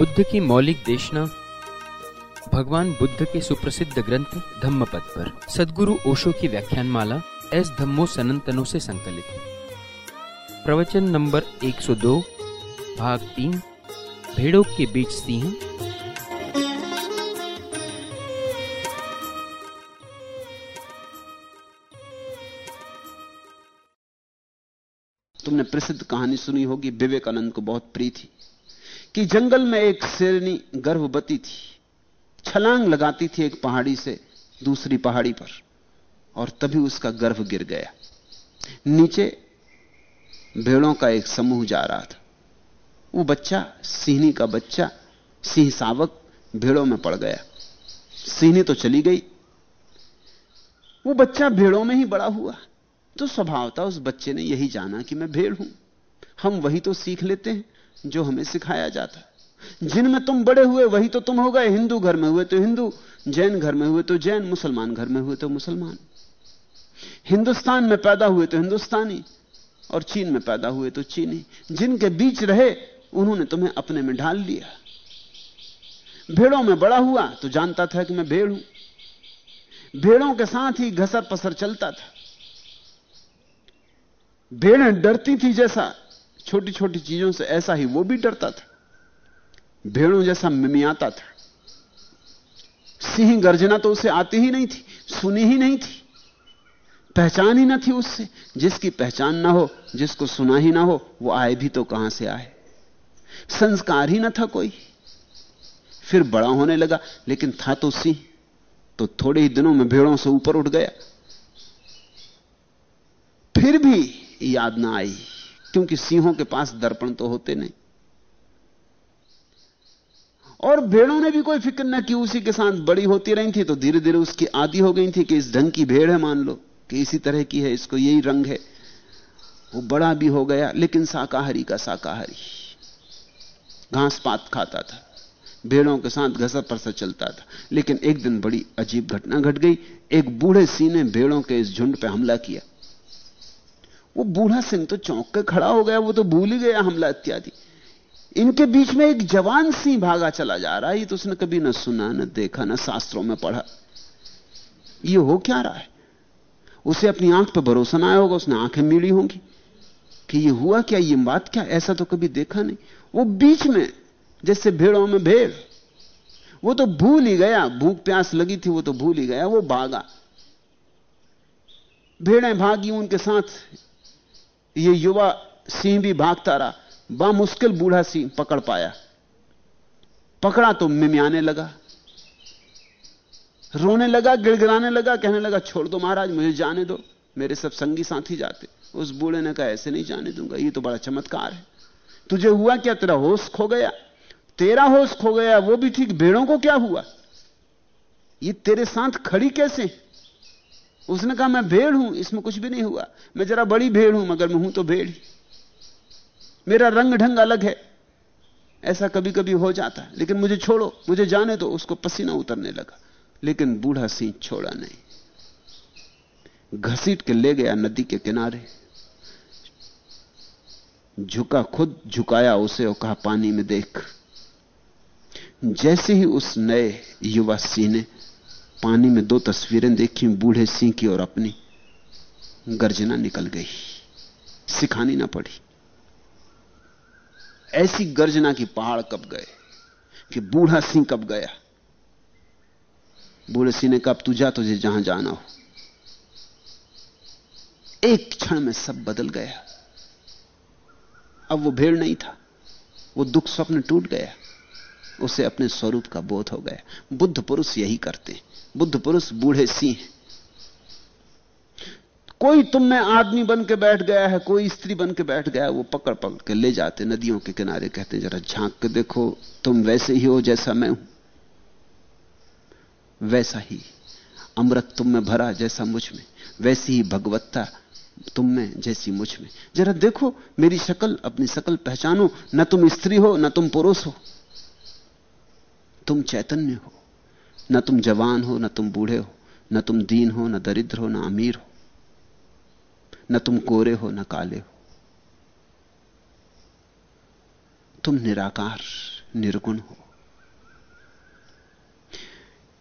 बुद्ध की मौलिक देशना, भगवान बुद्ध के सुप्रसिद्ध ग्रंथ धम्मपद पर। सदगुरु ओशो की व्याख्यान माला एस धम्मो सनंतनों से संकलित है। प्रवचन नंबर 102 भाग तीन, भेड़ों के बीच सिंह। तुमने प्रसिद्ध कहानी सुनी होगी, विवेकानंद को बहुत प्रिय थी कि जंगल में एक शेरनी गर्भवती थी। छलांग लगाती थी एक पहाड़ी से दूसरी पहाड़ी पर, और तभी उसका गर्भ गिर गया। नीचे भेड़ों का एक समूह जा रहा था। वो बच्चा, सिंहनी का बच्चा, सिंह सावक भेड़ों में पड़ गया। सिंहनी तो चली गई। वो बच्चा भेड़ों में ही बड़ा हुआ। तो स्वभाव था उस बच्चे ने यही जाना कि मैं भेड़ हूँ। हम वही तो सीख लेते हैं। जो हमें सिखाया जाता जिनमें तुम बड़े हुए, वही तो तुम हो गए हिंदू घर में हुए तो हिंदू, जैन घर में हुए तो जैन, मुसलमान घर में हुए तो मुसलमान। हिंदुस्तान में पैदा हुए तो हिंदुस्तानी, और चीन में पैदा हुए तो चीनी। जिनके बीच रहे, उन्होंने तुम्हें अपने में ढाल लिया। भेड़ों में बड़ा हुआ तो जानता था कि मैं भेड़ हूँ। भेड़ों के साथ ही घसर पसर चलता था। भेड़ें डरती थी जैसा छोटी छोटी चीज़ों से ऐसा ही वो भी डरता था। भेड़ों जैसा मिमियाता था। सिंह गर्जना तो उसे आती ही नहीं थी, सुनी ही नहीं थी। पहचान ही ना थी उससे, जिसकी पहचान ना हो, जिसको सुना ही ना हो, वो आए भी तो कहाँ से आए? संस्कार ही ना था कोई। फिर बड़ा होने लगा, लेकिन था तो सिंह तो थोड़े ही दिनों में भेड़ों से ऊपर उठ गया। फिर भी याद ना आई। क्योंकि सिंहों के पास दर्पण तो होते नहीं। और भेड़ों ने भी कोई फ़िक्र ना की उसी के साथ बड़ी होती रही थी तो धीरे धीरे उसकी आदि हो गई थी कि इस ढंग की भेड़ है मान लो, कि इसी तरह की है, इसको यही रंग है। वो बड़ा भी हो गया, लेकिन शाकाहारी का शाकाहारी। घास पात खाता था। भेड़ों के साथ घसर पर से चलता था। लेकिन एक दिन बड़ी अजीब घटना घट गई। एक बूढ़े सिंह ने भेड़ों के इस झुंड पर हमला किया। वो बूढ़ा सिंह तो चौंक के खड़ा हो गया, वो तो भूल ही गया हमला इत्यादि। इनके बीच में एक जवान सिंह भागा चला जा रहा है, ये तो उसने कभी ना सुना, ना देखा, ना शास्त्रों में पढ़ा। ये हो क्या रहा है? उसे अपनी आँख पर भरोसा ना आया होगा, उसने आँखें मीड़ी होंगी। कि ये हुआ क्या, ये बात क्या? ऐसा तो कभी देखा नहीं। वो बीच में, जैसे भेड़ों में भेड़, वो तो भूल ही गया। भूख प्यास लगी थी, वो तो भूल ही गया, वो भागा। भेड़ें भागी उनके साथ ये युवा सिंह भी भागता रहा। बा मुश्किल बूढ़ा सिंह पकड़ पाया। पकड़ा तो मिमियाने लगा। रोने लगा, गिड़गिड़ाने लगा, कहने लगा, छोड़ दो महाराज, मुझे जाने दो। मेरे सब संगी साथी जाते। उस बूढ़े ने कहा, ऐसे नहीं जाने दूँगा। ये तो बड़ा चमत्कार है। तुझे हुआ क्या? तेरा होश खो गया। तेरा होश खो गया। वो भी ठीक, भेड़ों को क्या हुआ? ये तेरे साथ खड़ी कैसे उसने कहा, मैं भेड़ हूँ, इसमें कुछ भी नहीं हुआ। मैं जरा बड़ी भेड़ हूँ, मगर मैं हूँ तो भेड़। मेरा रंग ढंग अलग है। ऐसा कभी कभी हो जाता है। लेकिन मुझे छोड़ो, मुझे जाने दो। उसको पसीना उतरने लगा। लेकिन बूढ़ा सिंह छोड़ा नहीं। घसीट के ले गया नदी के किनारे। झुका खुद झुकाया उसे और कहा, पानी में देख। जैसे ही उस नए युवा सिंह ने पानी में दो तस्वीरें देखी, बूढ़े सिंह की और अपनी। गर्जना निकल गई। सिखानी ना पड़ी। ऐसी गर्जना की पहाड़ कब गए, कि बूढ़ा सिंह कब गया। बूढ़े सिंह ने कब तू जा तुझे जहाँ जाना हो। एक क्षण में सब बदल गया। अब वो भेड़ नहीं था। वो दुख स्वप्न टूट गया। उसे अपने स्वरूप का बोध हो गया। बुद्ध पुरुष यही करते बुद्ध पुरुष बूढ़े सिंह कोई तुम में आदमी बन के बैठ गया है, कोई स्त्री बन के बैठ गया है, वो पकड़ पकड़ के ले जाते नदियों के किनारे कहते जरा झाँक के देखो, तुम वैसे ही हो जैसा मैं हूँ। वैसा ही अमृत तुम में भरा जैसा मुझमें, वैसी ही भगवत्ता तुम में जैसी मुझमें। जरा देखो, मेरी शक्ल, अपनी शक्ल पहचानो, न तुम स्त्री हो, न तुम पुरुष हो। तुम चैतन्य हो। न तुम जवान हो, न तुम बूढ़े हो, न तुम दीन हो, न दरिद्र हो, न अमीर हो, न तुम कोरे हो, न काले हो। तुम निराकार, निर्गुण हो।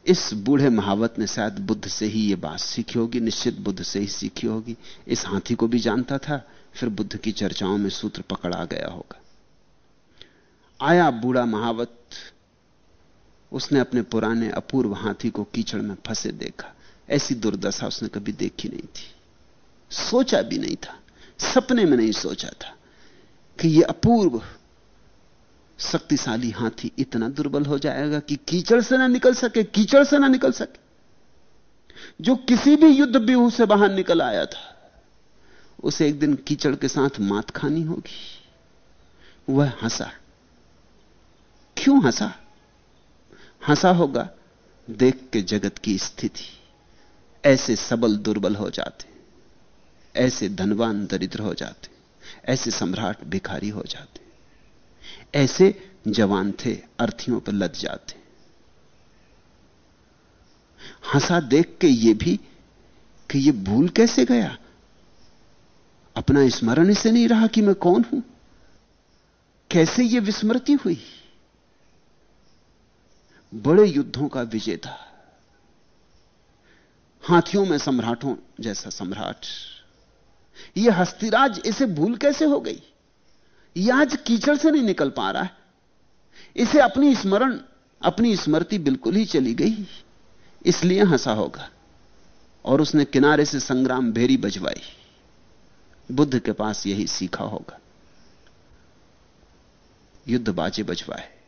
इस बूढ़े महावत ने शायद बुद्ध से ही यह बात सीखी होगी, निश्चित बुद्ध से ही सीखी होगी। इस हाथी को भी जानता था, फिर बुद्ध की चर्चाओं में सूत्र पकड़ा गया होगा। आया बूढ़ा महावत उसने अपने पुराने अपूर्व हाथी को कीचड़ में फंसे देखा। ऐसी दुर्दशा उसने कभी देखी नहीं थी। सोचा भी नहीं था। सपने में नहीं सोचा था कि यह अपूर्व शक्तिशाली हाथी इतना दुर्बल हो जाएगा कि कीचड़ से ना निकल सके, कीचड़ से ना निकल सके। जो किसी भी युद्ध व्यूह से बाहर निकल आया था, उसे एक दिन कीचड़ के साथ मात खानी होगी। वह हंसा। क्यों हंसा? हंसा होगा। देख के जगत की स्थिति ऐसे सबल दुर्बल हो जाते, ऐसे धनवान दरिद्र हो जाते, ऐसे सम्राट भिखारी हो जाते, ऐसे जवान थे, अर्थियों पर लद जाते। हंसा देख के ये भी कि ये भूल कैसे गया? अपना स्मरण इसे नहीं रहा कि मैं कौन हूँ? कैसे ये विस्मृति हुई? बड़े युद्धों का विजेता हाथियों में सम्राटों जैसा सम्राट। यह हस्तिराज इसे भूल कैसे हो गई? यह आज कीचड़ से नहीं निकल पा रहा है। इसे अपनी स्मरण, अपनी स्मृति बिल्कुल ही चली गई। इसलिए हंसा होगा। और उसने किनारे से संग्राम भेरी बजवाई। बुद्ध के पास यही सीखा होगा। युद्ध बाजे बजवाए।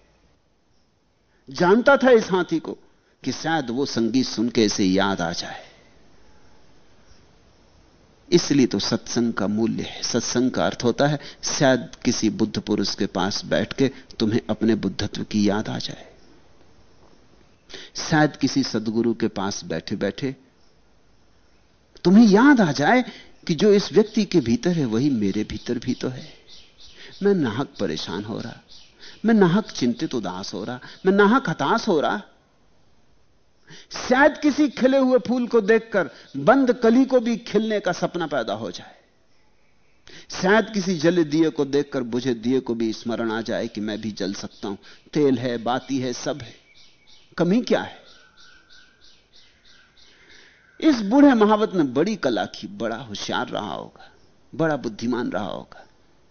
जानता था इस हाथी को कि शायद वो संगीत सुन के इसे याद आ जाए। इसलिए तो सत्संग का मूल्य है। सत्संग का अर्थ होता है, शायद किसी बुद्ध पुरुष के पास बैठ के तुम्हें अपने बुद्धत्व की याद आ जाए। शायद किसी सदगुरु के पास बैठे बैठे तुम्हें याद आ जाए कि जो इस व्यक्ति के भीतर है, वही मेरे भीतर भी तो है। मैं नाहक परेशान हो रहा। मैं नाहक चिंतित उदास हो रहा, मैं नाहक हताश हो रहा। शायद किसी खिले हुए फूल को देखकर बंद कली को भी खिलने का सपना पैदा हो जाए। शायद किसी जले दिए को देखकर बुझे दिए को भी स्मरण आ जाए कि मैं भी जल सकता हूँ। तेल है, बाती है, सब है। कमी क्या है? इस बूढ़े महावत ने बड़ी कला की, बड़ा होशियार रहा होगा, बड़ा बुद्धिमान रहा होगा।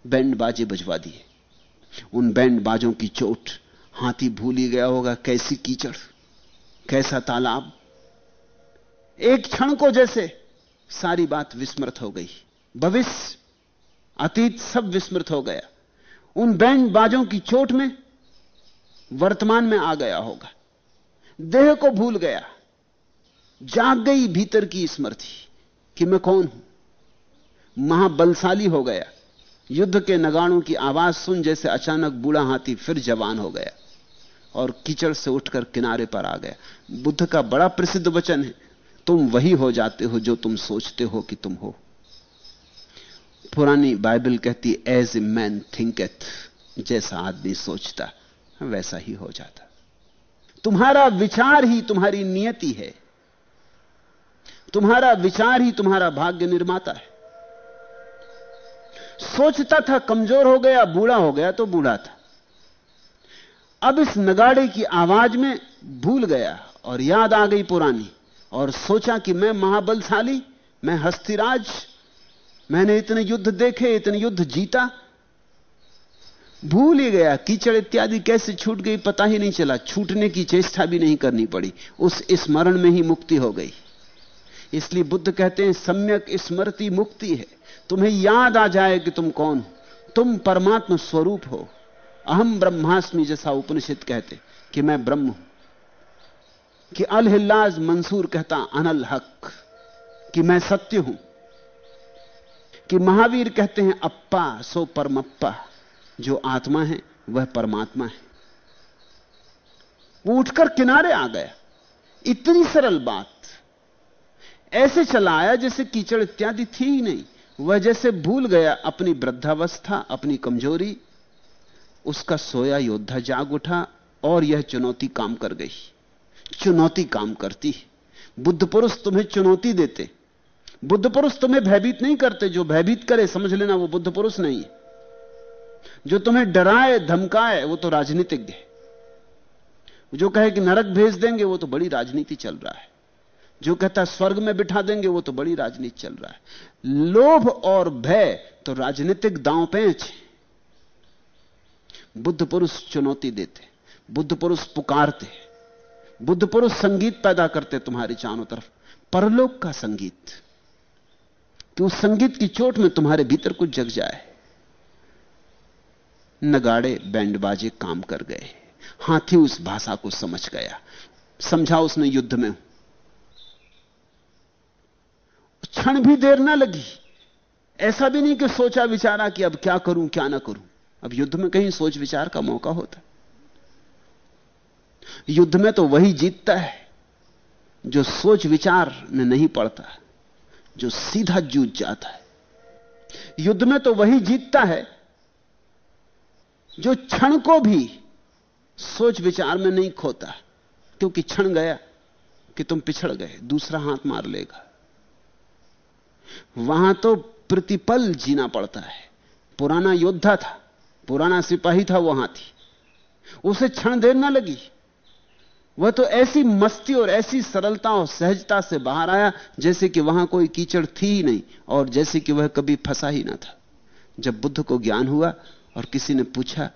बैंड बाजे बजवा दिए। उन बैंड बाजों की चोट। हाथी भूल ही गया होगा कैसी कीचड़, कैसा तालाब। एक क्षण को जैसे सारी बात विस्मृत हो गई। भविष्य, अतीत सब विस्मृत हो गया। उन बैंड बाजों की चोट में वर्तमान में आ गया होगा। देह को भूल गया। जाग गई भीतर की स्मृति कि मैं कौन हूँ? महाबलशाली हो गया। युद्ध के नगाड़ों की आवाज़ सुन जैसे अचानक बूढ़ा हाथी फिर जवान हो गया और कीचड़ से उठकर किनारे पर आ गया। बुद्ध का बड़ा प्रसिद्ध वचन है, तुम वही हो जाते हो जो तुम सोचते हो कि तुम हो। पुरानी बाइबल कहती एज ए मैन थिंकeth जैसा आदमी सोचता, वैसा ही हो जाता। तुम्हारा विचार ही तुम्हारी नियति है। तुम्हारा विचार ही तुम्हारा भाग्य निर्माता है। सोचता था कमज़ोर हो गया, बूढ़ा हो गया तो बूढ़ा था। अब इस नगाड़े की आवाज़ में भूल गया और याद आ गई पुरानी और सोचा कि मैं महाबलशाली, मैं हस्तिराज, मैंने इतने युद्ध देखे, इतने युद्ध जीता। भूल ही गया, कीचड़ इत्यादि कैसे छूट गई पता ही नहीं चला, छूटने की चेष्टा भी नहीं करनी पड़ी, उस स्मरण में ही मुक्ति हो गई। इसलिए बुद्ध कहते हैं, सम्यक स्मृति मुक्ति है। तुम्हें याद आ जाए कि तुम कौन? तुम परमात्मा स्वरूप हो। अहम ब्रह्मास्मि जैसा उपनिषद कहते कि मैं ब्रह्म हूँ। कि अल हिल्लाज मंसूर कहता अनल हक, कि मैं सत्य हूँ। कि महावीर कहते हैं, अप्पा, सो परमप्पा, जो आत्मा है, वह परमात्मा है। वो उठकर किनारे आ गया। इतनी सरल बात। ऐसे चला आया जैसे कीचड़ इत्यादि थी ही नहीं। वह जैसे भूल गया अपनी वृद्धावस्था, अपनी कमज़ोरी, उसका सोया योद्धा जाग उठा और यह चुनौती काम कर गई। चुनौती काम करती है। बुद्ध पुरुष तुम्हें चुनौती देते। बुद्ध पुरुष तुम्हें भयभीत नहीं करते। जो भयभीत करे, समझ लेना, वो बुद्ध पुरुष नहीं है। जो तुम्हें डराए, धमकाए, वो तो राजनीतिज्ञ है। जो कहे कि नरक भेज देंगे, वो तो बड़ी राजनीति चल रहा है। जो कहता है, स्वर्ग में बिठा देंगे, वो तो बड़ी राजनीति चल रहा है। लोभ और भय तो राजनीतिक दांव पेंच बुद्ध पुरुष चुनौती देते बुद्ध पुरुष पुकारते बुद्ध पुरुष संगीत पैदा करते तुम्हारी चारों तरफ़। परलोक का संगीत, कि उस संगीत की चोट में तुम्हारे भीतर कुछ जग जाए। नगाड़े बैंड बाजे काम कर गए। हाथी उस भाषा को समझ गया। समझा उसने युद्ध में क्षण भी देर ना लगी। ऐसा भी नहीं कि सोचा विचारा कि अब क्या करूँ, क्या ना करूँ। अब युद्ध में कहीं सोच विचार का मौका होता। युद्ध में तो वही जीतता है, जो सोच विचार में नहीं पड़ता, जो सीधा जूझ जाता है। युद्ध में तो वही जीतता है, जो क्षण को भी सोच विचार में नहीं खोता, क्योंकि क्षण गया कि तुम पिछड़ गए, दूसरा हाथ मार लेगा। वहाँ तो प्रतिपल जीना पड़ता है। पुराना योद्धा था, पुराना सिपाही था वो हाथी उसे क्षण देर ना लगी। वह तो ऐसी मस्ती और ऐसी सरलता और सहजता से बाहर आया, जैसे कि वहाँ कोई कीचड़ थी ही नहीं, और जैसे कि वह कभी फंसा ही ना था। जब बुद्ध को ज्ञान हुआ और किसी ने पूछा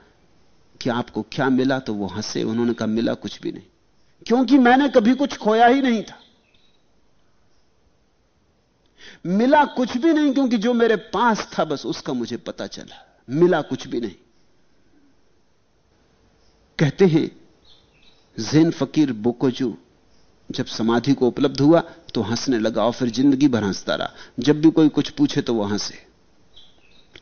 कि आपको क्या मिला तो वो हंसे। उन्होंने कहा, मिला कुछ भी नहीं। क्योंकि मैंने कभी कुछ खोया ही नहीं था। मिला कुछ भी नहीं क्योंकि जो मेरे पास था, बस उसका मुझे पता चला। मिला कुछ भी नहीं। कहते हैं, जैन फकीर बोकोजू, जब समाधि को उपलब्ध हुआ तो हंसने लगा और फिर ज़िंदगी भर हंसता रहा। जब भी कोई कुछ पूछे तो वह हंसे।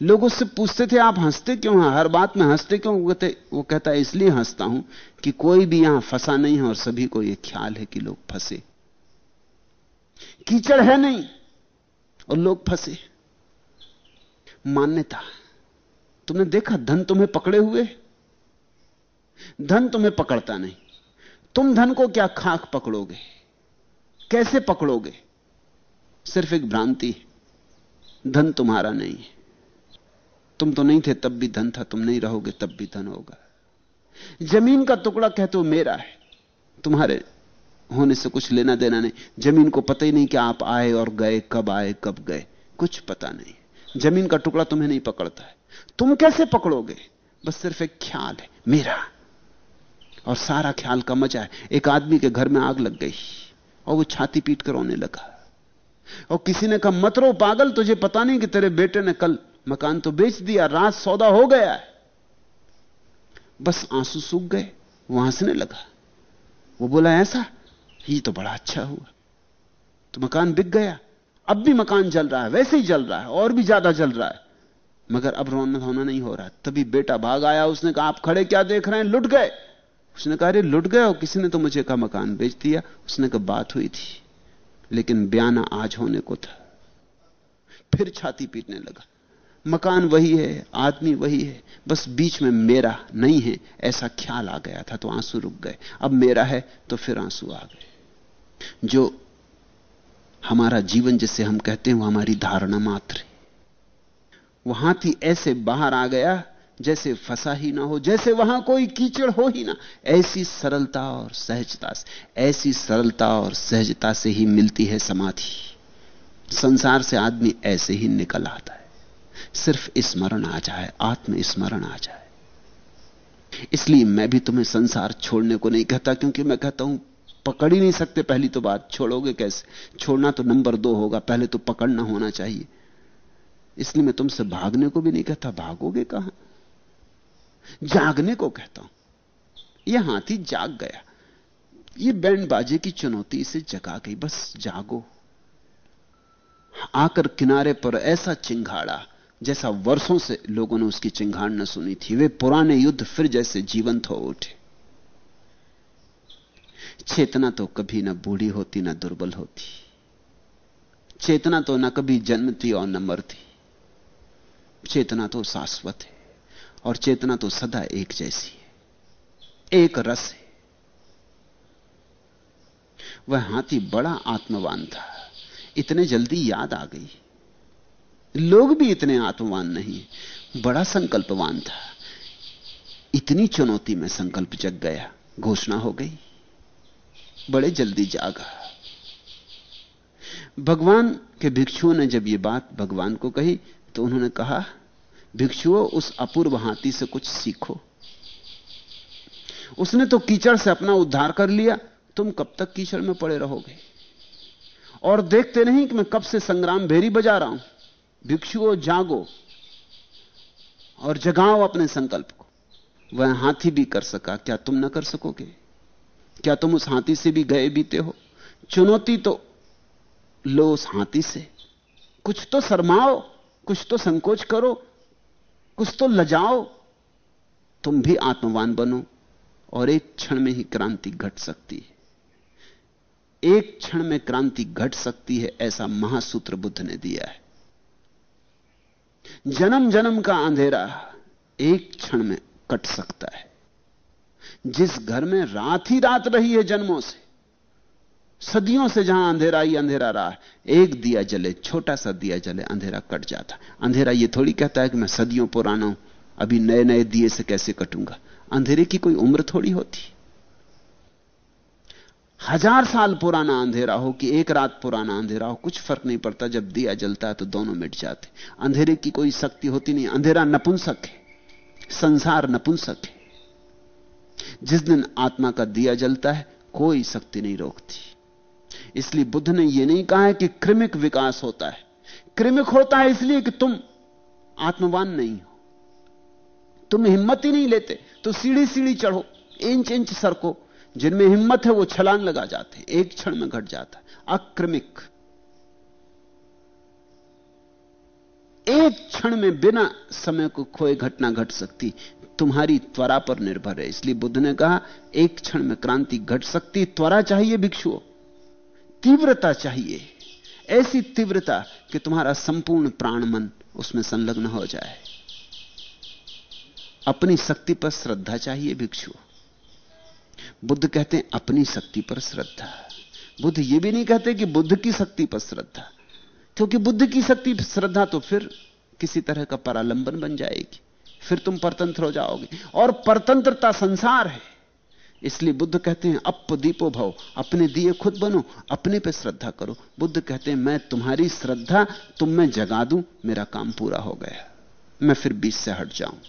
लोग उससे पूछते थे, आप हँसते क्यों हैं? हर बात में हँसते क्यों? कहते, वो कहता है इसलिए हंसता हूँ कि कोई भी यहाँ फंसा नहीं है और सभी को यह ख्याल है कि लोग फंसे। कीचड़ है नहीं। और लोग फंसे। मान्यता। तुमने देखा, धन तुम्हें पकड़े हुए? धन तुम्हें पकड़ता नहीं। तुम धन को क्या खाक पकड़ोगे? कैसे पकड़ोगे? सिर्फ़ एक भ्रांति। धन तुम्हारा नहीं। है तुम तो नहीं थे, तब भी धन था। तुम नहीं रहोगे, तब भी धन होगा। ज़मीन का टुकड़ा कहते हो मेरा है। तुम्हारे होने से कुछ लेना देना नहीं। ज़मीन को पता ही नहीं कि आप आए और गए, कब आए, कब गए। कुछ पता नहीं। ज़मीन का टुकड़ा तुम्हें नहीं पकड़ता है। तुम कैसे पकड़ोगे? बस सिर्फ़ एक ख्याल है, मेरा। और सारा ख्याल का मज़ा है। एक आदमी के घर में आग लग गई, और वो छाती पीट कर रोने लगा। और किसी ने कहा, मत रो, पागल, तुझे पता नहीं कि तेरे बेटे ने कल मकान तो बेच दिया, रात सौदा हो गया है। बस आँसू सूख गए, वो हंसने लगा। वो बोला, ऐसा? ये तो बड़ा अच्छा हुआ। तो मकान बिक गया। अब भी मकान जल रहा है, वैसे ही जल रहा है, और भी ज़्यादा जल रहा है। मगर अब रोना धोना नहीं हो रहा। तभी बेटा भाग आया, उसने कहा, आप खड़े क्या देख रहे हैं? लुट गए। उसने कहा, अरे, लुट गए और किसी ने तो मुझे कहा मकान बेच दिया। उसने कहा, बात हुई थी, लेकिन बयाना आज होने को था। फिर छाती पीटने लगा। मकान वही है, आदमी वही है, बस बीच में मेरा नहीं है, ऐसा ख्याल आ गया था तो आँसू रुक गए। अब मेरा है तो फिर आँसू आ गए। जो हमारा जीवन जिसे हम कहते हैं, वो हमारी धारणा मात्र है। वहाँ थी ऐसे बाहर आ गया, जैसे फंसा ही ना हो, जैसे वहाँ कोई कीचड़ हो ही ना। ऐसी सरलता और सहजता से, ऐसी सरलता और सहजता से ही मिलती है समाधि। संसार से आदमी ऐसे ही निकल आता है। सिर्फ़ स्मरण आ जाए, आत्मस्मरण आ जाए। इसलिए मैं भी तुम्हें संसार छोड़ने को नहीं कहता, क्योंकि मैं कहता हूँ पकड़ ही नहीं सकते पहली तो बात, छोड़ोगे कैसे? छोड़ना तो नंबर दो होगा, पहले तो पकड़ना होना चाहिए। इसलिए मैं तुमसे भागने को भी नहीं कहता, भागोगे कहाँ? जागने को कहता हूँ। यह हाथी जाग गया। ये बैंड बाजे की चुनौती इसे जगा गई, बस जागो। आकर किनारे पर ऐसा चिंगाड़ा, जैसा वर्षों से लोगों ने उसकी चिंगाड़ न सुनी थी, वे पुराने युद्ध फिर जैसे जीवंत हो उठे। चेतना तो कभी ना बूढ़ी होती, ना दुर्बल होती। चेतना तो ना कभी जन्मती और न मरती। चेतना तो शाश्वत है और चेतना तो सदा एक जैसी है। एक रस है। वह हाथी बड़ा आत्मवान था। इतने जल्दी याद आ गई। लोग भी इतने आत्मवान नहीं, बड़ा संकल्पवान था। इतनी चुनौती में संकल्प जग गया, घोषणा हो गई। बड़े जल्दी जागा। भगवान के भिक्षुओं ने जब यह बात भगवान को कही तो उन्होंने कहा, भिक्षुओं, उस अपूर्व हाथी से कुछ सीखो। उसने तो कीचड़ से अपना उद्धार कर लिया, तुम कब तक कीचड़ में पड़े रहोगे? और देखते नहीं कि मैं कब से संग्राम भेरी बजा रहा हूँ। भिक्षुओं, जागो और जगाओ अपने संकल्प को। वह हाथी भी कर सका, क्या तुम ना कर सकोगे? क्या तुम उस हाथी से भी गए बीते हो? चुनौती तो लो उस हाथी से। कुछ तो शर्माओ, कुछ तो संकोच करो, कुछ तो लजाओ। तुम भी आत्मवान बनो और एक क्षण में ही क्रांति घट सकती है। एक क्षण में क्रांति घट सकती है, ऐसा महासूत्र बुद्ध ने दिया है। जन्म जन्म का अंधेरा एक क्षण में कट सकता है। जिस घर में रात ही रात रही है जन्मों से, सदियों से जहाँ अंधेरा ही अंधेरा रहा एक दिया जले, छोटा सा दिया जले, अंधेरा कट जाता। अंधेरा यह थोड़ी कहता है कि मैं सदियों पुराना हूँ, अभी नए नए दिए से कैसे कटूँगा? अंधेरे की कोई उम्र थोड़ी होती। हज़ार साल पुराना अंधेरा हो कि एक रात पुराना अंधेरा हो, कुछ फ़र्क नहीं पड़ता, जब दिया जलता है तो दोनों मिट जाते। अंधेरे की कोई शक्ति होती नहीं, अंधेरा नपुंसक है, संसार नपुंसक है। जिस दिन आत्मा का दिया जलता है, कोई शक्ति नहीं रोकती। इसलिए बुद्ध ने यह नहीं कहा है कि कृमिक विकास होता है। कृमिक होता है इसलिए कि तुम आत्मवान नहीं हो। तुम हिम्मत ही नहीं लेते तो सीढ़ी सीढ़ी चढ़ो इंच इंच सरको। जिनमें हिम्मत है, वो छलांग लगा जाते एक क्षण में घट जाता है। अक्रमिक एक क्षण में बिना समय को खोए घटना घट सकती। तुम्हारी त्वरा पर निर्भर है। इसलिए बुद्ध ने कहा, एक क्षण में क्रांति घट सकती, त्वरा चाहिए भिक्षुओं। तीव्रता चाहिए। ऐसी तीव्रता कि तुम्हारा संपूर्ण प्राण मन उसमें संलग्न हो जाए। अपनी शक्ति पर श्रद्धा चाहिए भिक्षु बुद्ध कहते हैं, अपनी शक्ति पर श्रद्धा। बुद्ध यह भी नहीं कहते कि बुद्ध की शक्ति पर श्रद्धा। क्योंकि बुद्ध की शक्ति, श्रद्धा तो फिर किसी तरह का परालंबन बन जाएगी। फिर तुम परतंत्र हो जाओगे। और परतंत्रता संसार है। इसलिए बुद्ध कहते हैं अप दीपो भव, अपने दिए खुद बनो, अपने पे श्रद्धा करो। बुद्ध कहते हैं, मैं तुम्हारी श्रद्धा, तुम में जगा दूँ, मेरा काम पूरा हो गया मैं फिर बीच से हट जाऊँ।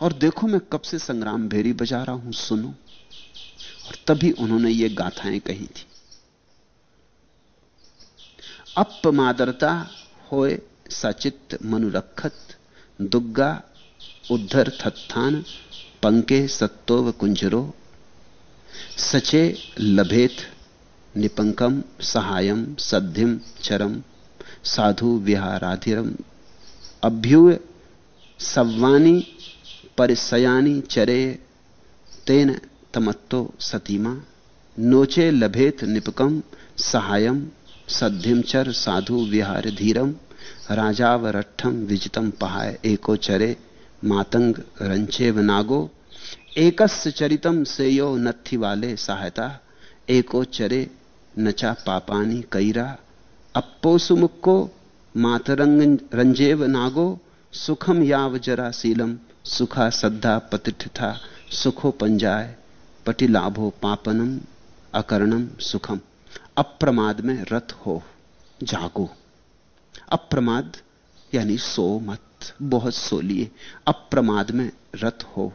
और देखो मैं कब से संग्राम भेरी बजा रहा हूँ, सुनो। और तभी उन्होंने ये गाथाएँ कही थी। अपमादरता होए सचित मनुरखत, दुग्गा उद्धर थत्थान, पंके सत्तोव कुंजरो। सचे लभेत, निपंकम सहायम सद्धिम चरम, साधु विहाराधिरम। अभ्युय सव्वानी परिसयानी चरे, तेन तमत्तो सतीमा। नोचे लभेत निपकम सहायम सद्धिम चर साधु विहार धीरम राजावरठम विजितम पहाय एको चरे, मातंग रंचेव नागो। एकस्य चरितम सेयो नथि वाले सहायता, एको चरे नचा पापानी कैरा। अप्पोसु मुक्को, मातरंग रंजेव नागो। सुखम याव जरा सीलम सुखा सद्धा पतिठा सुखो पंजाय पटिलाभो पापनम अकरणम सुखम। अप्रमाद में रथ हो, जागो। अप्रमाद यानी सो मत, बहुत सो लिए। अप्रमाद में रत हो,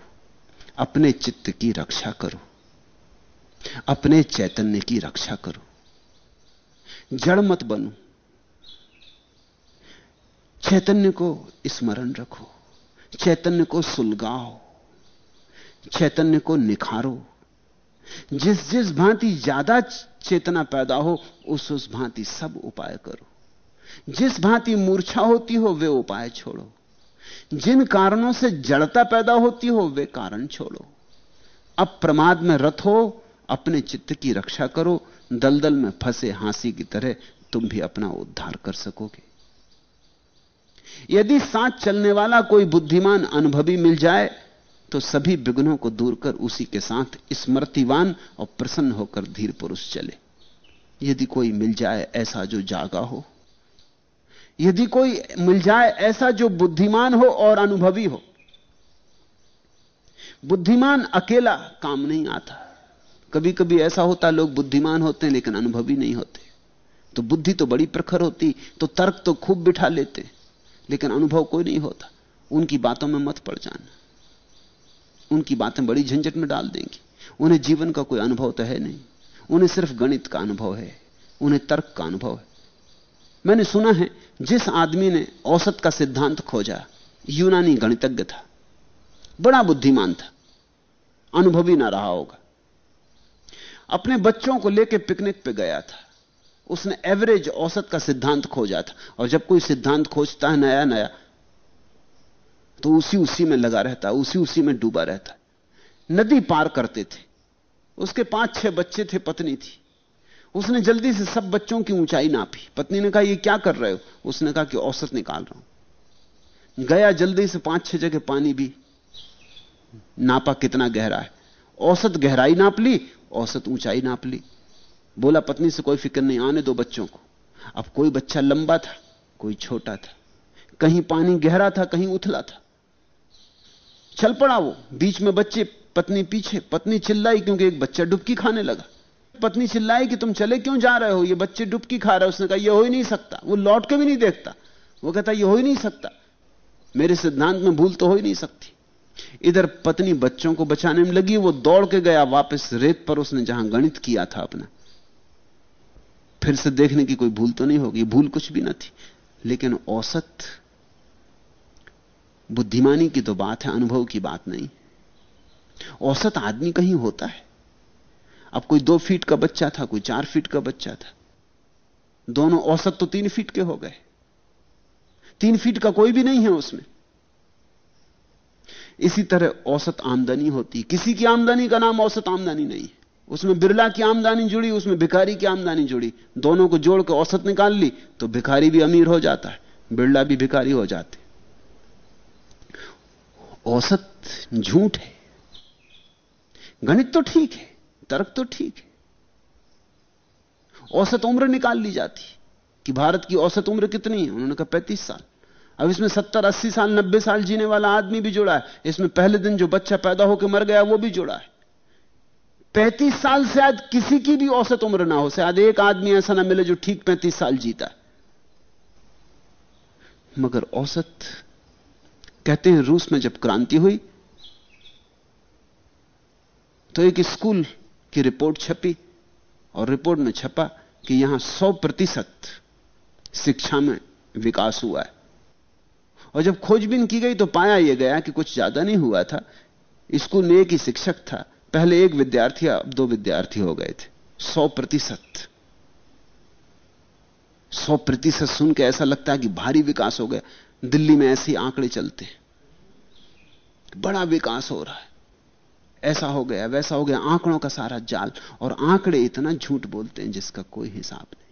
अपने चित्त की रक्षा करो। अपने चैतन्य की रक्षा करो। जड़ मत बनो। चैतन्य को स्मरण रखो। चैतन्य को सुलगाओ। चैतन्य को निखारो। जिस जिस भांति ज़्यादा चेतना पैदा हो, उस उस भांति सब उपाय करो। जिस भांति मूर्छा होती हो, वे उपाय छोड़ो। जिन कारणों से जड़ता पैदा होती हो, वे कारण छोड़ो। अब प्रमाद में रथ हो, अपने चित्त की रक्षा करो। दलदल में फंसे हांसी की तरह तुम भी अपना उद्धार कर सकोगे। यदि साथ चलने वाला कोई बुद्धिमान अनुभवी मिल जाए तो सभी विघ्नों को दूर कर उसी के साथ स्मृतिवान और प्रसन्न होकर धीर पुरुष चले। यदि कोई मिल जाए ऐसा जो जागा हो, यदि कोई मिल जाए ऐसा जो बुद्धिमान हो और अनुभवी हो, बुद्धिमान अकेला काम नहीं आता। कभी कभी ऐसा होता, लोग बुद्धिमान होते हैं लेकिन अनुभवी नहीं होते। तो बुद्धि तो बड़ी प्रखर होती तो तर्क तो खूब बिठा लेते, लेकिन अनुभव कोई नहीं होता। उनकी बातों में मत पड़ जाना। उनकी बातें बड़ी झंझट में डाल देंगी। उन्हें जीवन का कोई अनुभव तो है नहीं। उन्हें सिर्फ़ गणित का अनुभव है। उन्हें तर्क का अनुभव है। मैंने सुना है, जिस आदमी ने औसत का सिद्धांत खोजा, यूनानी गणितज्ञ था। बड़ा बुद्धिमान था। अनुभवी ना रहा होगा। अपने बच्चों को लेकर पिकनिक पे गया था। उसने एवरेज औसत का सिद्धांत खोजा था। और जब कोई सिद्धांत खोजता है नया नया तो उसी उसी में लगा रहता, उसी उसी में डूबा रहता। नदी पार करते थे। उसके पाँच छह बच्चे थे, पत्नी थी। उसने जल्दी से सब बच्चों की ऊंचाई नापी। पत्नी ने कहा, ये क्या कर रहे हो? उसने कहा कि, औसत निकाल रहा हूँ। गया जल्दी से पाँच छह जगह पानी भी। नापा कितना गहरा है। औसत गहराई नाप ली, औसत ऊंचाई नाप ली। बोला, पत्नी से कोई फ़िक्र नहीं, आने दो बच्चों को। अब कोई बच्चा लंबा था, कोई छोटा था। कहीं पानी गहरा था, कहीं उथला था। चल पड़ा वो। बीच में बच्चे, पत्नी पीछे, पत्नी चिल्लाई क्योंकि एक बच्चा डुबकी खाने लगा। पत्नी चिल्लाई कि तुम चले क्यों जा रहे हो? ये बच्चे डुबकी खा रहे हो। उसने कहा, ये हो ही नहीं सकता। वो लौट के भी नहीं देखता। वो कहता, ये हो ही नहीं सकता। मेरे सिद्धांत में भूल तो हो ही नहीं सकती। इधर पत्नी बच्चों को बचाने में लगी, वो दौड़ के गया वापस रेत पर उसने जहाँ गणित किया था अपना। फिर से देखने की कोई भूल तो नहीं होगी। भूल कुछ भी ना थी। लेकिन औसत बुद्धिमानी की तो बात है, अनुभव की बात नहीं। औसत आदमी कहीं होता है। अब कोई दो फीट का बच्चा था, कोई चार फीट का बच्चा था। दोनों औसत तो तीन फीट के हो गए। तीन फीट का कोई भी नहीं है उसमें। इसी तरह औसत आमदनी होती किसी की आमदनी का नाम औसत आमदनी नहीं उसमें बिरला की आमदनी जुड़ी, उसमें भिखारी की आमदनी जुड़ी। दोनों को जोड़कर औसत निकाल ली तो भिखारी भी अमीर हो जाता है, बिरला भी भिखारी हो जाते। औसत झूठ है। गणित तो ठीक है, तर्क तो ठीक है। औसत उम्र निकाल ली जाती कि भारत की औसत उम्र कितनी है? उन्होंने कहा पैंतीस साल। अब इसमें सत्तर, अस्सी साल, नब्बे साल जीने वाला आदमी भी जुड़ा है। इसमें पहले दिन जो बच्चा पैदा होकर मर गया, वो भी जुड़ा है। पैंतीस साल आज किसी की भी औसत उम्र ना हो। शायद एक आदमी ऐसा ना मिले जो ठीक पैंतीस साल जीता। मगर औसत कहते हैं, रूस में जब क्रांति हुई तो एक स्कूल की रिपोर्ट छपी और रिपोर्ट में छपा कि यहाँ सौ प्रतिशत शिक्षा में विकास हुआ है। और जब खोजबीन की गई तो पाया यह गया कि कुछ ज़्यादा नहीं हुआ था। स्कूल में एक ही शिक्षक था। पहले एक विद्यार्थी, अब दो विद्यार्थी हो गए थे। सौ प्रतिशत। सौ प्रतिशत सुन के ऐसा लगता है कि भारी विकास हो गया। दिल्ली में ऐसे आंकड़े चलते बड़ा विकास हो रहा है। ऐसा हो गया, वैसा हो गया, आंकड़ों का सारा जाल। और आंकड़े इतना झूठ बोलते हैं जिसका कोई हिसाब नहीं।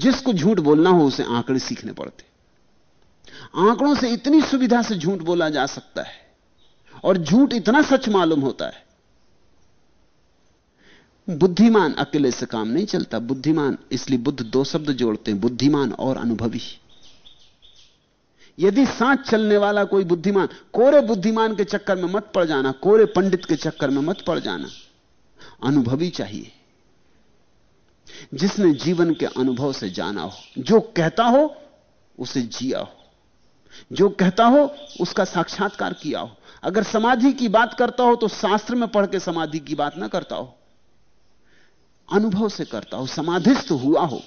जिसको झूठ बोलना हो, उसे आंकड़े सीखने पड़ते आंकड़ों से इतनी सुविधा से झूठ बोला जा सकता है। और झूठ इतना सच मालूम होता है। बुद्धिमान अकेले से काम नहीं चलता। बुद्धिमान, इसलिए बुद्ध दो शब्द जोड़ते हैं, बुद्धिमान और अनुभवी। यदि साथ चलने वाला कोई बुद्धिमान, कोरे बुद्धिमान के चक्कर में मत पड़ जाना, कोरे पंडित के चक्कर में मत पड़ जाना। अनुभवी चाहिए। जिसने जीवन के अनुभव से जाना हो, जो कहता हो, उसे जिया हो। जो कहता हो, उसका साक्षात्कार किया हो। अगर समाधि की बात करता हो तो शास्त्र में पढ़ के समाधि की बात ना करता हो। अनुभव से करता हो, समाधिस्थ हुआ हो।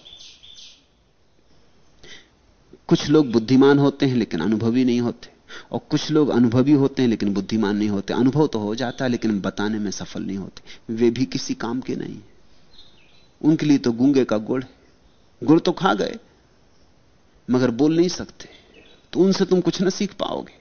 कुछ लोग बुद्धिमान होते हैं, लेकिन अनुभवी नहीं होते। और कुछ लोग अनुभवी होते हैं, लेकिन बुद्धिमान नहीं होते। अनुभव तो हो जाता है, लेकिन बताने में सफल नहीं होते। वे भी किसी काम के नहीं उनके लिए तो गूँगे का गुड़ गुड़ तो खा गए, मगर बोल नहीं सकते। तो उनसे तुम कुछ ना सीख पाओगे।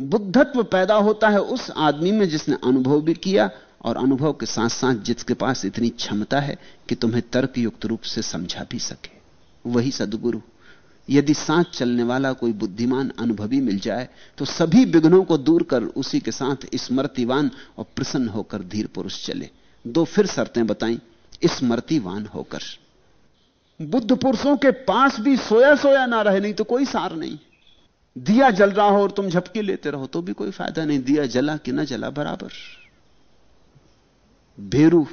बुद्धत्व पैदा होता है उस आदमी में जिसने अनुभव भी किया, और अनुभव के साथ साथ जिसके पास इतनी क्षमता है कि तुम्हें तर्क युक्त रूप से समझा भी सके। वही सदगुरु। यदि साथ चलने वाला कोई बुद्धिमान अनुभवी मिल जाए तो सभी विघ्नों को दूर कर उसी के साथ स्मृतिवान और प्रसन्न होकर धीर पुरुष चले। दो फिर शर्तें बताई, स्मृतिवान होकर। बुद्ध पुरुषों के पास भी सोया सोया ना रहे, नहीं तो कोई सार नहीं। दिया जल रहा हो और तुम झपकी लेते रहो तो भी कोई फ़ायदा नहीं। दिया जला कि ना जला, बराबर। भेरू,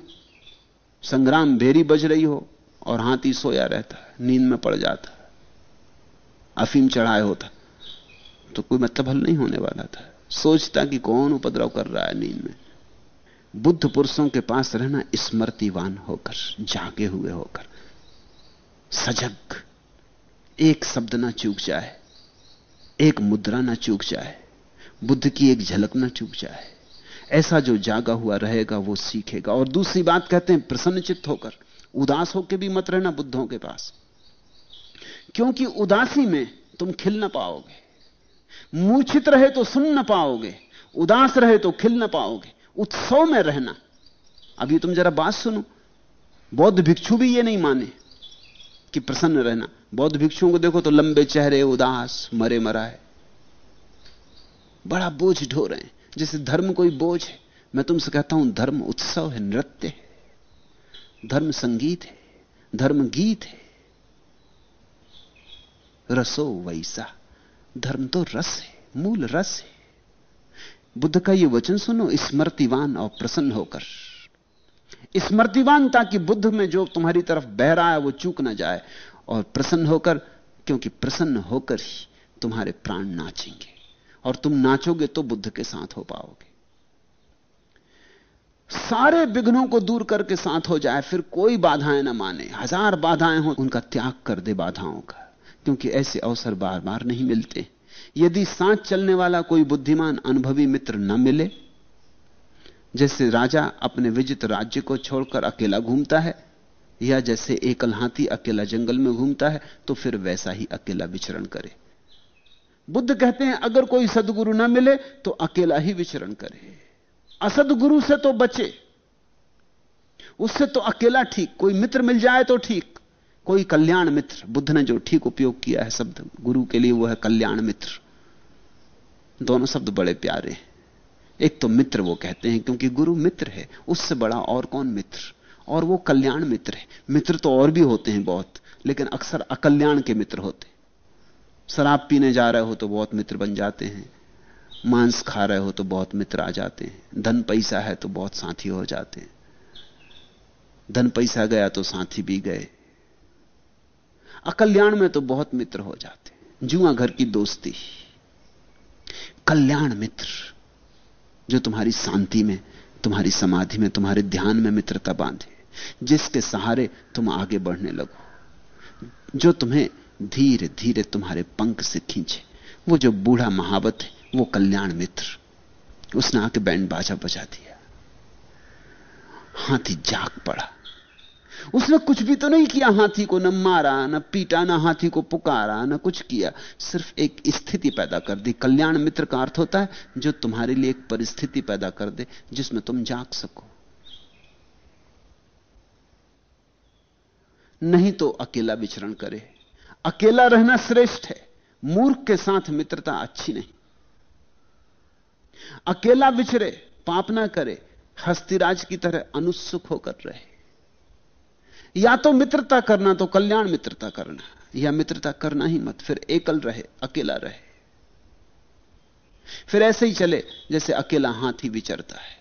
संग्राम, भेरी बज रही हो। और हाथी सोया रहता नींद में पड़ जाता अफीम चढ़ाए होता तो कोई मतलब हल नहीं होने वाला था। सोचता कि कौन उपद्रव कर रहा है नींद में। बुद्ध पुरुषों के पास रहना स्मृतिवान होकर, जागे हुए होकर। सजग, एक शब्द ना चूक जाए, एक मुद्रा ना चूक जाए, बुद्ध की एक झलक ना चूक जाए। ऐसा जो जागा हुआ रहेगा, वो सीखेगा। और दूसरी बात कहते हैं प्रसन्नचित होकर। उदास होकर भी मत रहना, बुद्धों के पास। क्योंकि उदासी में तुम खिल ना पाओगे। मूर्छित रहे तो सुन ना पाओगे। उदास रहे तो खिल ना पाओगे। उत्सव में रहना। अभी तुम जरा बात सुनो। बौद्ध भिक्षु भी ये नहीं माने कि प्रसन्न रहना। बौद्ध भिक्षुओं को देखो तो लंबे चेहरे, उदास, मरे मरा है बड़ा बोझ ढो रहे हैं। जैसे धर्म कोई बोझ है। मैं तुमसे कहता हूँ, धर्म उत्सव है, नृत्य है। धर्म संगीत है, धर्म गीत है। रसो वैसा, धर्म तो रस है, मूल रस है। बुद्ध का यह वचन सुनो, स्मृतिवान और प्रसन्न होकर। स्मृतिवान ताकि बुद्ध में जो तुम्हारी तरफ़ बह रहा है, वो चूक ना जाए और प्रसन्न होकर, क्योंकि प्रसन्न होकर ही तुम्हारे प्राण नाचेंगे। और तुम नाचोगे तो बुद्ध के साथ हो पाओगे। सारे विघ्नों को दूर करके साथ हो जाए, फिर कोई बाधाएँ ना माने। हज़ार बाधाएँ हो, उनका त्याग कर दे बाधाओं का, क्योंकि ऐसे अवसर बार बार नहीं मिलते। यदि साथ चलने वाला कोई बुद्धिमान, अनुभवी मित्र न मिले, जैसे राजा अपने विजित राज्य को छोड़कर अकेला घूमता है, या जैसे एकल हाथी अकेला जंगल में घूमता है तो फिर वैसा ही अकेला विचरण करे। बुद्ध कहते हैं, अगर कोई सदगुरु ना मिले तो अकेला ही विचरण करे। असदगुरु से तो बचे। उससे तो अकेला ठीक, कोई मित्र मिल जाए तो ठीक। कोई कल्याण मित्र, बुद्ध ने जो ठीक उपयोग किया है शब्द, गुरु के लिए वो है कल्याण मित्र। दोनों शब्द बड़े प्यारे हैं। एक तो मित्र वो कहते हैं, क्योंकि गुरु मित्र है, उससे बड़ा और कौन मित्र? और वो कल्याण मित्र है। मित्र तो और भी होते हैं बहुत, लेकिन अक्सर अकल्याण के मित्र होते शराब पीने जा रहे हो तो बहुत मित्र बन जाते हैं। मांस खा रहे हो तो बहुत मित्र आ जाते हैं। धन पैसा है तो बहुत साथी हो जाते हैं। धन पैसा गया तो साथी भी गए। अकल्याण में तो बहुत मित्र हो जाते जुआ घर की दोस्ती। कल्याण मित्र, जो तुम्हारी शांति में, तुम्हारी समाधि में, तुम्हारे ध्यान में मित्रता बांधे। जिसके सहारे तुम आगे बढ़ने लगो। जो तुम्हें धीरे धीरे तुम्हारे पंख से खींचे। वो जो बूढ़ा महावत है वो कल्याण मित्र। उसने आके बैंड बाजा बजा दिया। हाथी जाग पड़ा। उसने कुछ भी तो नहीं किया। हाथी को न मारा, न पीटा, न हाथी को पुकारा, न कुछ किया। सिर्फ़ एक स्थिति पैदा कर दी। कल्याण मित्र का अर्थ होता है, जो तुम्हारे लिए एक परिस्थिति पैदा कर दे, जिसमें तुम जाग सको। नहीं तो अकेला विचरण करे। अकेला रहना श्रेष्ठ है। मूर्ख के साथ मित्रता अच्छी नहीं। अकेला विचरे पाप ना करे, हस्तिराज की तरह अनुत्सुक होकर रहे। या तो मित्रता करना तो कल्याण मित्रता करना, या मित्रता करना ही मत, फिर एकल रहे, अकेला रहे। फिर ऐसे ही चले, जैसे अकेला हाथी विचरता है।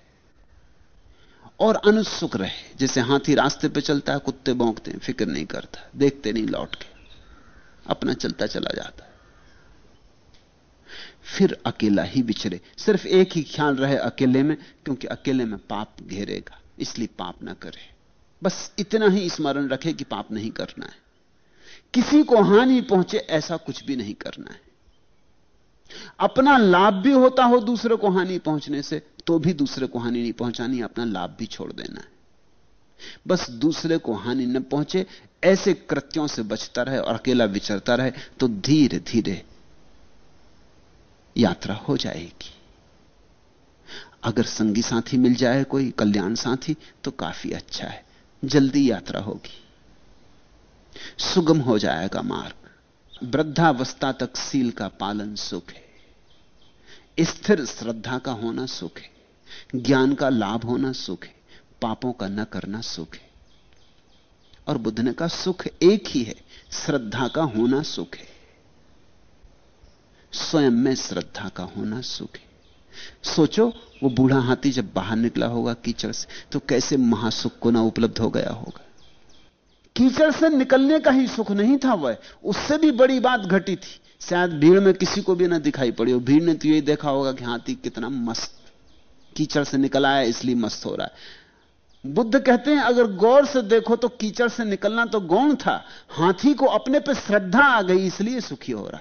और अनुत्सुक रहे, जैसे हाथी रास्ते पे चलता है, कुत्ते भौंकते हैं, फ़िक्र नहीं करता, देखते नहीं, लौट के, अपना चलता चला जाता है। फिर अकेला ही बिछड़े। सिर्फ़ एक ही ख्याल रहे अकेले में, क्योंकि अकेले में पाप घेरेगा, इसलिए पाप ना करे। बस इतना ही स्मरण रखे कि पाप नहीं करना है। किसी को हानि पहुँचे, ऐसा कुछ भी नहीं करना है। अपना लाभ भी होता हो दूसरे को हानि पहुँचने से तो भी दूसरे को हानि नहीं पहुंचानी, अपना लाभ भी छोड़ देना है। बस दूसरे को हानि न पहुँचे, ऐसे कृत्यों से बचता रहे और अकेला विचरता रहे तो धीरे धीरे यात्रा हो जाएगी। अगर संगी साथी मिल जाए, कोई कल्याण साथी तो काफ़ी अच्छा है। जल्दी यात्रा होगी। सुगम हो जाएगा मार्ग। वृद्धावस्था तक सील का पालन सुख है। स्थिर श्रद्धा का होना सुख है। ज्ञान का लाभ होना सुख है। पापों का न करना सुख है। और बुद्ध ने का सुख एक ही है। श्रद्धा का होना सुख है। स्वयं में श्रद्धा का होना सुख। है सोचो, वो बूढ़ा हाथी जब बाहर निकला होगा कीचड़ से तो कैसे महासुख को ना उपलब्ध हो गया होगा? कीचड़ से निकलने का ही सुख नहीं था वह। उससे भी बड़ी बात घटी थी। शायद भीड़ में किसी को भी ना दिखाई पड़ी हो। भीड़ ने तो यही देखा होगा कि हाथी कितना मस्त कीचड़ से निकल आया, इसलिए मस्त हो रहा है। बुद्ध कहते हैं, अगर गौर से देखो तो कीचड़ से निकलना तो गौण था। हाथी को अपने पे श्रद्धा आ गई, इसलिए सुखी हो रहा।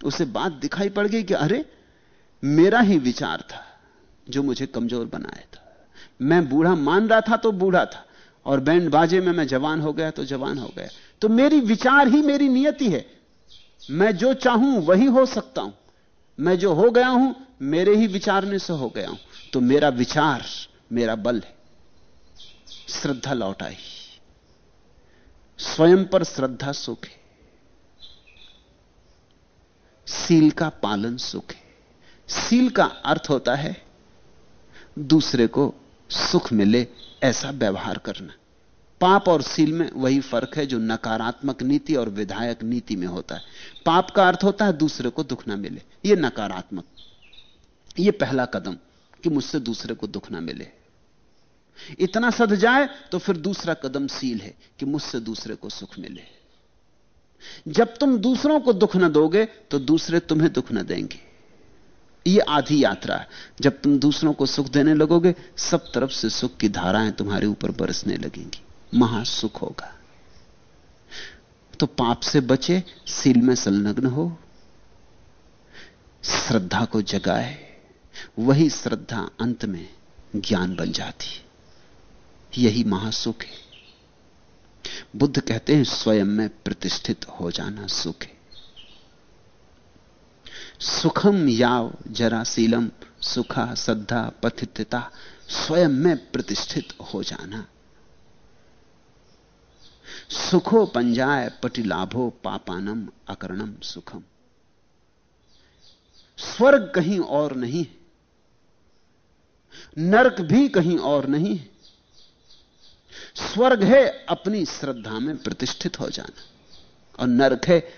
उसे बात दिखाई पड़ गई कि अरे, मेरा ही विचार था जो मुझे कमज़ोर बनाया था। मैं बूढ़ा मान रहा था तो बूढ़ा था, और बैंड बाजे में मैं जवान हो गया तो जवान हो गया। तो मेरी विचार ही मेरी नियति है। मैं जो चाहूँ वही हो सकता हूँ। मैं जो हो गया हूँ, मेरे ही विचारने से हो गया हूँ। तो मेरा विचार, मेरा बल है। श्रद्धा लौट आई। स्वयं पर श्रद्धा सुख। है सील का पालन सुख है। सील का अर्थ होता है, दूसरे को सुख मिले ऐसा व्यवहार करना। पाप और सील में वही फ़र्क है जो नकारात्मक नीति और विधायक नीति में होता है। पाप का अर्थ होता है दूसरे को दुख ना मिले। यह नकारात्मक। यह पहला कदम कि मुझसे दूसरे को दुख ना मिले। इतना सद जाए तो फिर दूसरा कदम सील है कि मुझसे दूसरे को सुख मिले। जब तुम दूसरों को दुख न दोगे तो दूसरे तुम्हें दुख न देंगे। यह आधी यात्रा है। जब तुम दूसरों को सुख देने लगोगे, सब तरफ़ से सुख की धाराएँ तुम्हारे ऊपर बरसने लगेंगी। महासुख होगा। तो पाप से बचे, सील में संलग्न हो। श्रद्धा को जगाए। वही श्रद्धा अंत में ज्ञान बन जाती। यही महासुख है। बुद्ध कहते हैं, स्वयं में प्रतिष्ठित हो जाना सुख है। सुखम याव जराशीलम सुखा श्रद्धा पथितता, स्वयं में प्रतिष्ठित हो जाना। सुखो पंजाय पटिलाभो पापानम अकरणम सुखम। स्वर्ग कहीं और नहीं है, नरक भी कहीं और नहीं स्वर्ग है अपनी श्रद्धा में प्रतिष्ठित हो जाना और नरक है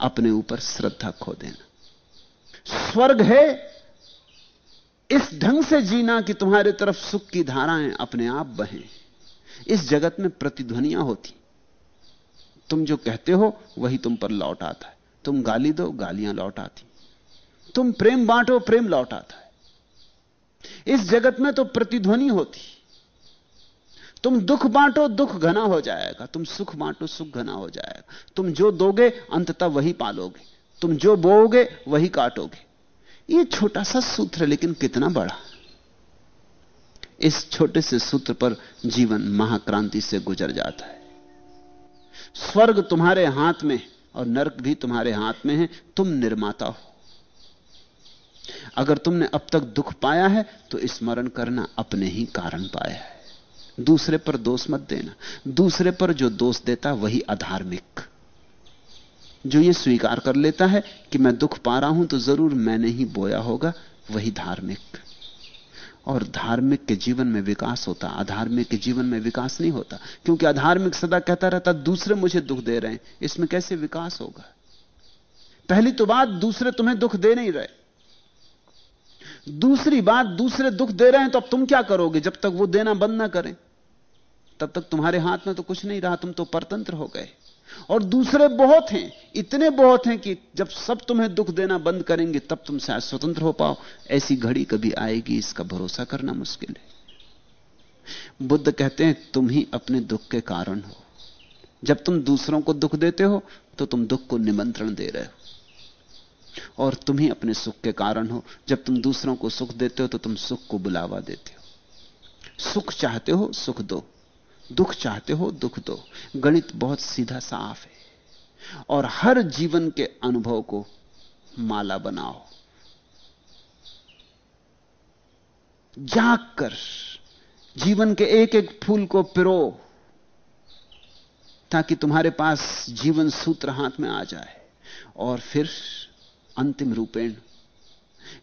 अपने ऊपर श्रद्धा खो देना। स्वर्ग है इस ढंग से जीना कि तुम्हारे तरफ़ सुख की धाराएँ अपने आप बहें। इस जगत में प्रतिध्वनियाँ होती। तुम जो कहते हो, वही तुम पर लौट आता है। तुम गाली दो, गालियाँ लौट आती। तुम प्रेम बांटो, प्रेम लौट आता है। इस जगत में तो प्रतिध्वनि होती। तुम दुख बांटो, दुख घना हो जाएगा। तुम सुख बांटो, सुख घना हो जाएगा। तुम जो दोगे, अंततः वही पालोगे। तुम जो बोओगे, वही काटोगे। ये छोटा सा सूत्र, लेकिन कितना बड़ा। इस छोटे से सूत्र पर जीवन महाक्रांति से गुजर जाता है। स्वर्ग तुम्हारे हाथ में और नरक भी तुम्हारे हाथ में है। तुम निर्माता हो। अगर तुमने अब तक दुख पाया है तो स्मरण करना अपने ही कारण पाया है। दूसरे पर दोष मत देना। दूसरे पर जो दोष देता वही अधार्मिक। जो ये स्वीकार कर लेता है कि मैं दुख पा रहा हूँ तो ज़रूर मैंने ही बोया होगा, वही धार्मिक। और धार्मिक के जीवन में विकास होता, अधार्मिक के जीवन में विकास नहीं होता। क्योंकि अधार्मिक सदा कहता रहता, दूसरे मुझे दुख दे रहे हैं, इसमें कैसे विकास होगा? पहली तो बात, दूसरे तुम्हें दुख दे नहीं रहे। दूसरी बात, दूसरे दुख दे रहे हैं तो अब तुम क्या करोगे? जब तक वो देना बंद ना करें। तब तक तुम्हारे हाथ में तो कुछ नहीं रहा, तुम तो परतंत्र हो गए। और दूसरे बहुत हैं, इतने बहुत हैं कि जब सब तुम्हें दुख देना बंद करेंगे, तब तुम शायद स्वतंत्र हो पाओ। ऐसी घड़ी कभी आएगी, इसका भरोसा करना मुश्किल है। बुद्ध कहते हैं, तुम ही अपने दुख के कारण हो। जब तुम दूसरों को दुख देते हो तो तुम दुख को निमंत्रण दे रहे हो। और तुम ही अपने सुख के कारण हो। जब तुम दूसरों को सुख देते हो तो तुम सुख को बुलावा देते हो। सुख चाहते हो, सुख दो। दुख चाहते हो, दुख दो। गणित बहुत सीधा साफ़ है। और हर जीवन के अनुभव को माला बनाओ। जाग कर जीवन के एक एक फूल को पिरो, ताकि तुम्हारे पास जीवन सूत्र हाथ में आ जाए। और फिर अंतिम रूपेण,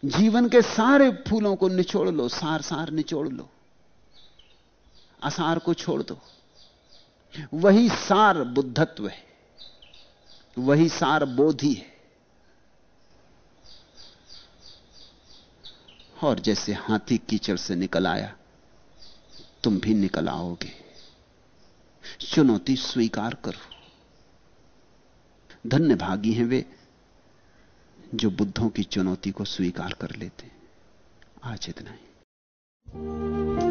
जीवन के सारे फूलों को निचोड़ लो सार सार निचोड़ लो। असार को छोड़ दो। वही सार बुद्धत्व है। वही सार बोधि है। और जैसे हाथी कीचड़ से निकल आया, तुम भी निकल आओगे। चुनौती स्वीकार करो। धन्य भागी हैं वे, जो बुद्धों की चुनौती को स्वीकार कर लेते आज इतना ही।